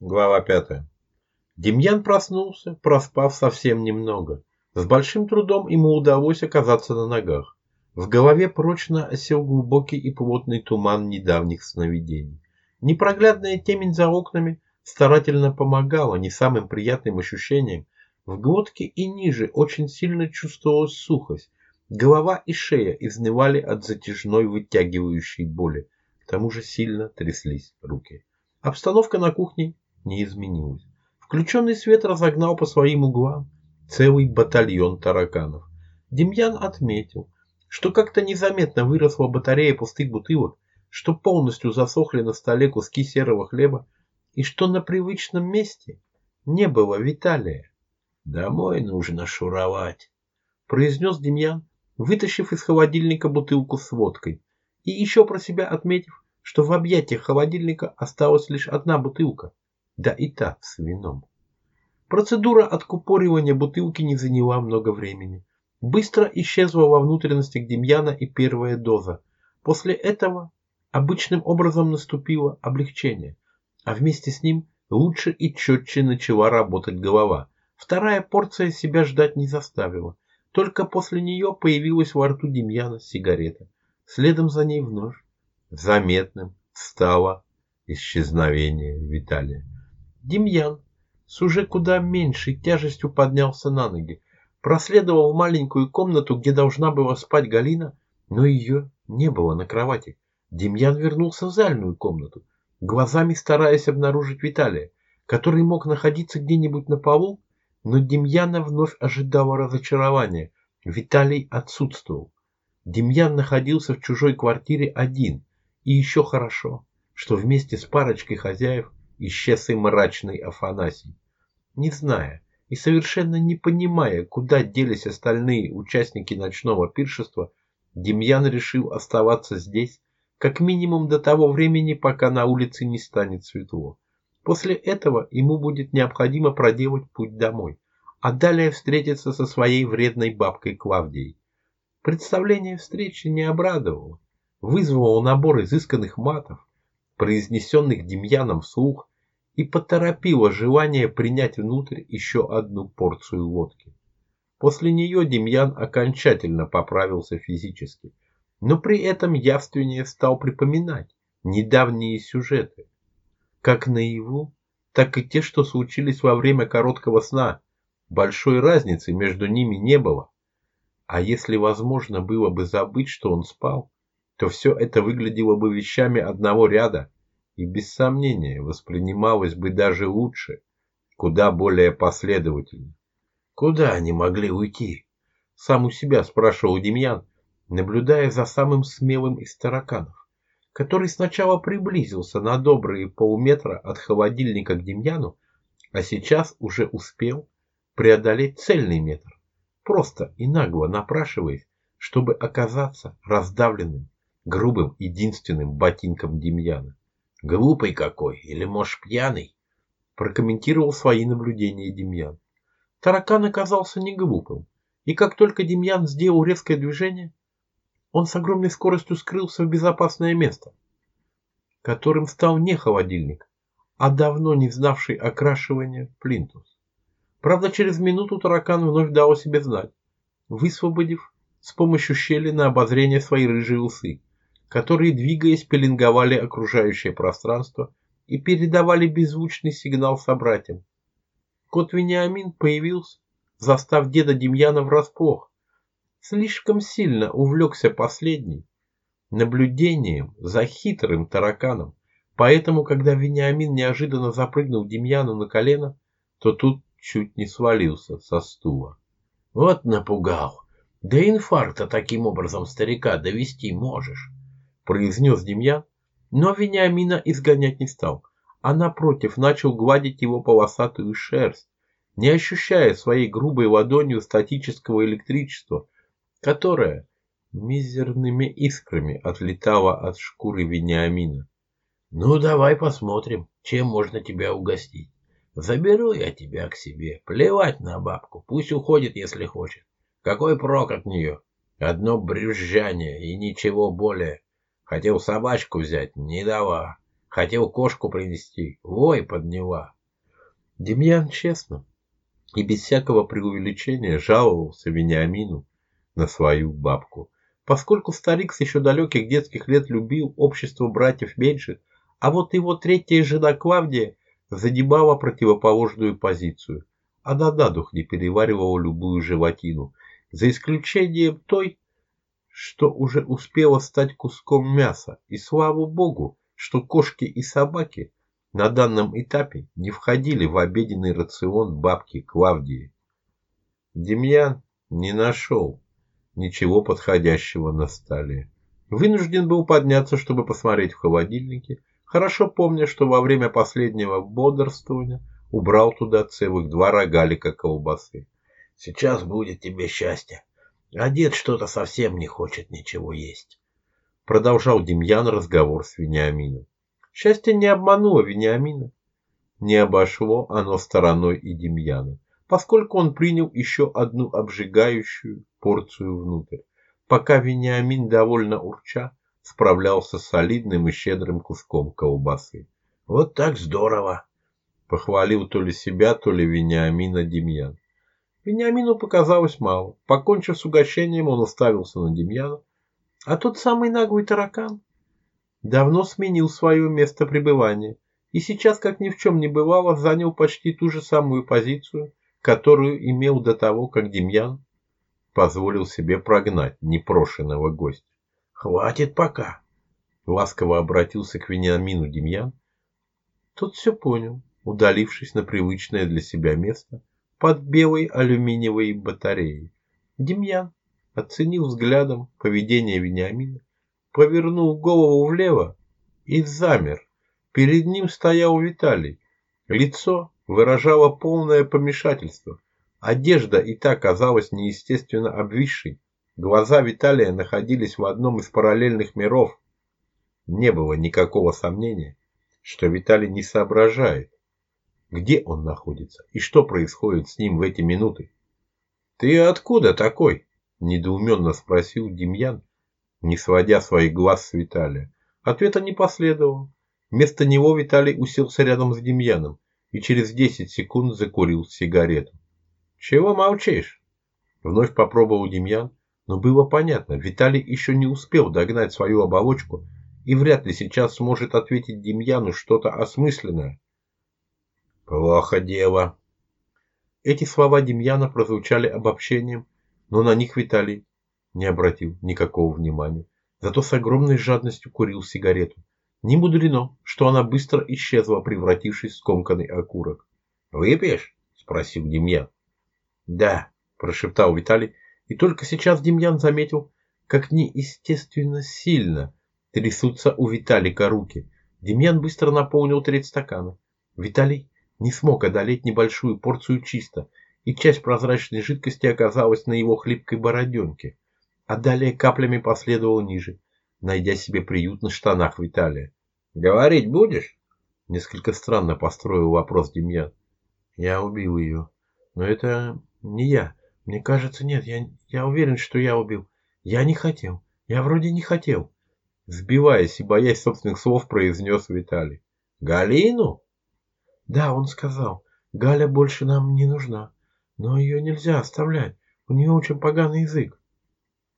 Глава пятая. Демьян проснулся, проспав совсем немного. С большим трудом ему удалось оказаться на ногах. В голове прочно осел глубокий и плотный туман недавних сновидений. Непроглядная темень за окнами старательно помогала не самым приятным ощущениям. В глотке и ниже очень сильно чувствовалась сухость. Голова и шея изнывали от затяжной вытягивающей боли. К тому же сильно тряслись руки. Обстановка на кухне не изменилось. Включенный свет разогнал по своим углам целый батальон тараканов. Демьян отметил, что как-то незаметно выросла батарея пустых бутылок, что полностью засохли на столе куски серого хлеба, и что на привычном месте не было Виталия. «Домой нужно шуровать», – произнес Демьян, вытащив из холодильника бутылку с водкой, и еще про себя отметив, что в объятиях холодильника осталась лишь одна бутылка – да и та с вином. Процедура откупоривания бутылки не заняла много времени. Быстро исчезла во внутренностях Демьяна и первая доза. После этого обычным образом наступило облегчение, а вместе с ним лучше и четче начала работать голова. Вторая порция себя ждать не заставила. Только после нее появилась во рту Демьяна сигарета. Следом за ней вновь заметным стало исчезновение Виталия. Демьян с уже куда меньшей тяжестью поднялся на ноги, проследовал в маленькую комнату, где должна была спать Галина, но ее не было на кровати. Демьян вернулся в зальную комнату, глазами стараясь обнаружить Виталия, который мог находиться где-нибудь на полу, но Демьяна вновь ожидало разочарования. Виталий отсутствовал. Демьян находился в чужой квартире один, и еще хорошо, что вместе с парочкой хозяев исчез и мрачный Афанасий. Не зная и совершенно не понимая, куда делись остальные участники ночного пиршества, Демьян решил оставаться здесь как минимум до того времени, пока на улице не станет светло. После этого ему будет необходимо проделать путь домой, а далее встретиться со своей вредной бабкой Клавдией. Представление встречи не обрадовало, вызвало набор изысканных матов, произнесенных Демьяном вслух, и поторопило желание принять внутрь еще одну порцию водки. После нее Демьян окончательно поправился физически, но при этом явственнее стал припоминать недавние сюжеты, как наяву, так и те, что случились во время короткого сна. Большой разницы между ними не было. А если возможно было бы забыть, что он спал, то все это выглядело бы вещами одного ряда, и без сомнения воспринималось бы даже лучше, куда более последовательно. Куда они могли уйти? Сам у себя спрашивал Демьян, наблюдая за самым смелым из тараканов, который сначала приблизился на добрые полметра от холодильника к Демьяну, а сейчас уже успел преодолеть цельный метр, просто и нагло напрашиваясь, чтобы оказаться раздавленным, грубым единственным ботинком Демьяна. Глупый какой, или, может, пьяный? Прокомментировал свои наблюдения Демьян. Таракан оказался не глупым, и как только Демьян сделал резкое движение, он с огромной скоростью скрылся в безопасное место, которым стал не холодильник, а давно не знавший окрашивания плинтус. Правда, через минуту таракан вновь дал о себе знать, высвободив с помощью щели на обозрение свои рыжие усы которые, двигаясь, пеленговали окружающее пространство и передавали беззвучный сигнал собратьям. Кот Вениамин появился, застав деда Демьяна врасплох. Слишком сильно увлекся последний наблюдением за хитрым тараканом, поэтому, когда Вениамин неожиданно запрыгнул Демьяну на колено, то тут чуть не свалился со стула. Вот напугал. Да инфаркта таким образом старика довести можешь произнес Демьян, но Вениамина изгонять не стал, а напротив начал гладить его полосатую шерсть, не ощущая своей грубой ладонью статического электричества, которое мизерными искрами отлетало от шкуры Вениамина. «Ну, давай посмотрим, чем можно тебя угостить. Заберу я тебя к себе. Плевать на бабку, пусть уходит, если хочет. Какой прок от нее? Одно брюзжание и ничего более. Хотел собачку взять, не дала. Хотел кошку принести, вой подняла. Демьян честно и без всякого преувеличения жаловался Вениамину на свою бабку. Поскольку старик с еще далеких детских лет любил общество братьев меньших, а вот его третья жена Клавдия задебала противоположную позицию. Она на дух не переваривала любую животину, за исключением той, что уже успела стать куском мяса. И слава богу, что кошки и собаки на данном этапе не входили в обеденный рацион бабки Клавдии. Демьян не нашел ничего подходящего на столе. Вынужден был подняться, чтобы посмотреть в холодильнике, хорошо помня, что во время последнего бодрствования убрал туда целых два рогалика колбасы. Сейчас будет тебе счастье. А дед что-то совсем не хочет ничего есть. Продолжал Демьян разговор с Вениамином. Счастье не обмануло Вениамина. Не обошло оно стороной и Демьяна, поскольку он принял еще одну обжигающую порцию внутрь, пока Вениамин, довольно урча, справлялся с солидным и щедрым куском колбасы. «Вот так здорово!» — похвалил то ли себя, то ли Вениамина Демьян. Вениамину показалось мало. Покончив с угощением, он уставился на Демьяна. А тот самый наглый таракан давно сменил свое место пребывания и сейчас, как ни в чем не бывало, занял почти ту же самую позицию, которую имел до того, как Демьян позволил себе прогнать непрошенного гостя. «Хватит пока!» — ласково обратился к Вениамину Демьян. Тот все понял, удалившись на привычное для себя место под белой алюминиевой батареей. Демьян оценил взглядом поведение Вениамина, повернул голову влево и замер. Перед ним стоял Виталий. Лицо выражало полное помешательство. Одежда и та казалась неестественно обвисшей. Глаза Виталия находились в одном из параллельных миров. Не было никакого сомнения, что Виталий не соображает, где он находится и что происходит с ним в эти минуты. «Ты откуда такой?» – недоуменно спросил Демьян, не сводя своих глаз с Виталия. Ответа не последовало. Вместо него Виталий уселся рядом с Демьяном и через 10 секунд закурил сигарету. «Чего молчишь?» Вновь попробовал Демьян, но было понятно, Виталий еще не успел догнать свою оболочку и вряд ли сейчас сможет ответить Демьяну что-то осмысленное. «Плохо дело». Эти слова Демьяна прозвучали обобщением, но на них Виталий не обратил никакого внимания. Зато с огромной жадностью курил сигарету. Не мудрено, что она быстро исчезла, превратившись в скомканный окурок. «Выпьешь?» – спросил Демьян. «Да», – прошептал Виталий, и только сейчас Демьян заметил, как неестественно сильно трясутся у Виталика руки. Демьян быстро наполнил треть стакана. Виталий не смог одолеть небольшую порцию чисто, и часть прозрачной жидкости оказалась на его хлипкой бороденке а далее каплями последовал ниже, найдя себе приют на штанах Виталия. «Говорить будешь?» Несколько странно построил вопрос Демьян. «Я убил ее. Но это не я. Мне кажется, нет. Я, я уверен, что я убил. Я не хотел. Я вроде не хотел». Сбиваясь и боясь собственных слов, произнес Виталий. «Галину?» «Да, он сказал. Галя больше нам не нужна. Но ее нельзя оставлять. У нее очень поганый язык.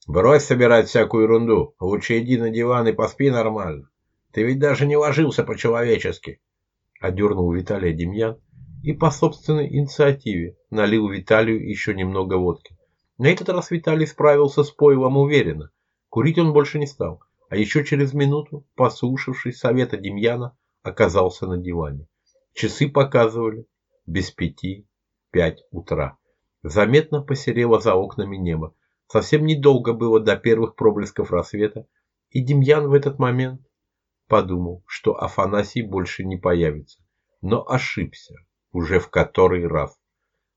Брось собирать всякую ерунду. Лучше иди на диван и поспи нормально. Ты ведь даже не ложился по-человечески. Одернул Виталия Демьян и по собственной инициативе налил Виталию еще немного водки. На этот раз Виталий справился с пойлом уверенно. Курить он больше не стал, а еще через минуту, послушавшись совета Демьяна, оказался на диване. Часы показывали без пяти пять утра. Заметно посерело за окнами небо. Совсем недолго было до первых проблесков рассвета, и Демьян в этот момент подумал, что Афанасий больше не появится. Но ошибся уже в который раз.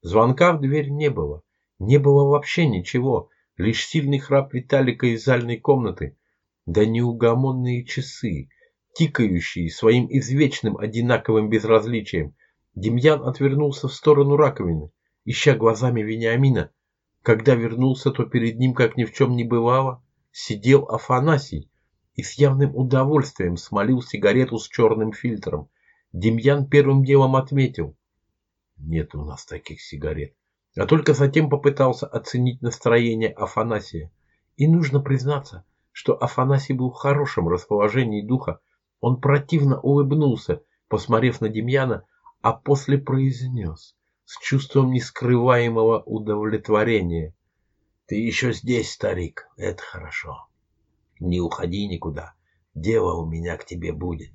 Звонка в дверь не было. Не было вообще ничего, лишь сильный храп Виталика из зальной комнаты, да неугомонные часы, тикающие своим извечным одинаковым безразличием. Демьян отвернулся в сторону раковины, ища глазами Вениамина, когда вернулся, то перед ним, как ни в чем не бывало, сидел Афанасий. и с явным удовольствием смолил сигарету с черным фильтром. Демьян первым делом отметил. Нет у нас таких сигарет. А только затем попытался оценить настроение Афанасия. И нужно признаться, что Афанасий был в хорошем расположении духа. Он противно улыбнулся, посмотрев на Демьяна, а после произнес с чувством нескрываемого удовлетворения. Ты еще здесь, старик, это хорошо. Не уходи никуда. Дело у меня к тебе будет.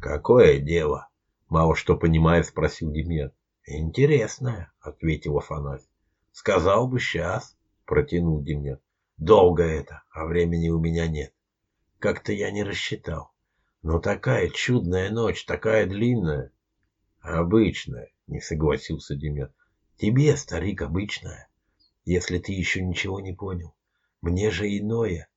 Какое дело? Мало что понимая, спросил Демьян. Интересное, ответил Афанасий. Сказал бы сейчас, протянул Демьян. Долго это, а времени у меня нет. Как-то я не рассчитал. Но такая чудная ночь, такая длинная. Обычная, не согласился Демьян. Тебе, старик, обычная. Если ты еще ничего не понял. Мне же иное.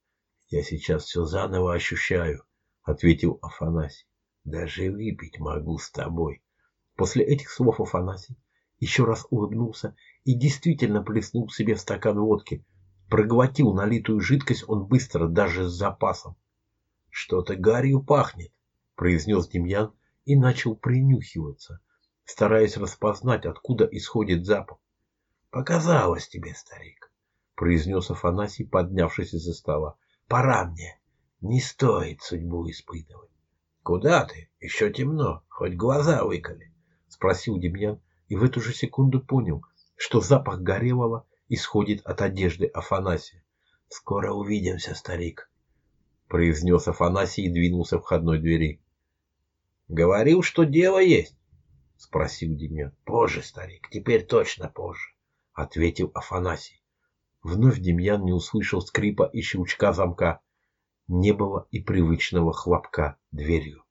Я сейчас все заново ощущаю, ответил Афанасий. Даже выпить могу с тобой. После этих слов Афанасий еще раз улыбнулся и действительно плеснул себе в стакан водки. Проглотил налитую жидкость он быстро, даже с запасом. Что-то гарью пахнет, произнес Демьян и начал принюхиваться, стараясь распознать, откуда исходит запах. Показалось тебе, старик, произнес Афанасий, поднявшись из-за стола. Пора мне. Не стоит судьбу испытывать. Куда ты? Еще темно, хоть глаза выколи, спросил Демьян и в эту же секунду понял, что запах горелого исходит от одежды Афанасия. Скоро увидимся, старик, произнес Афанасий и двинулся к входной двери. Говорил, что дело есть, спросил Демьян. Позже, старик, теперь точно позже ответил Афанасий. Вновь Демьян не услышал скрипа и щелчка замка. Не было и привычного хлопка дверью.